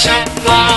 someone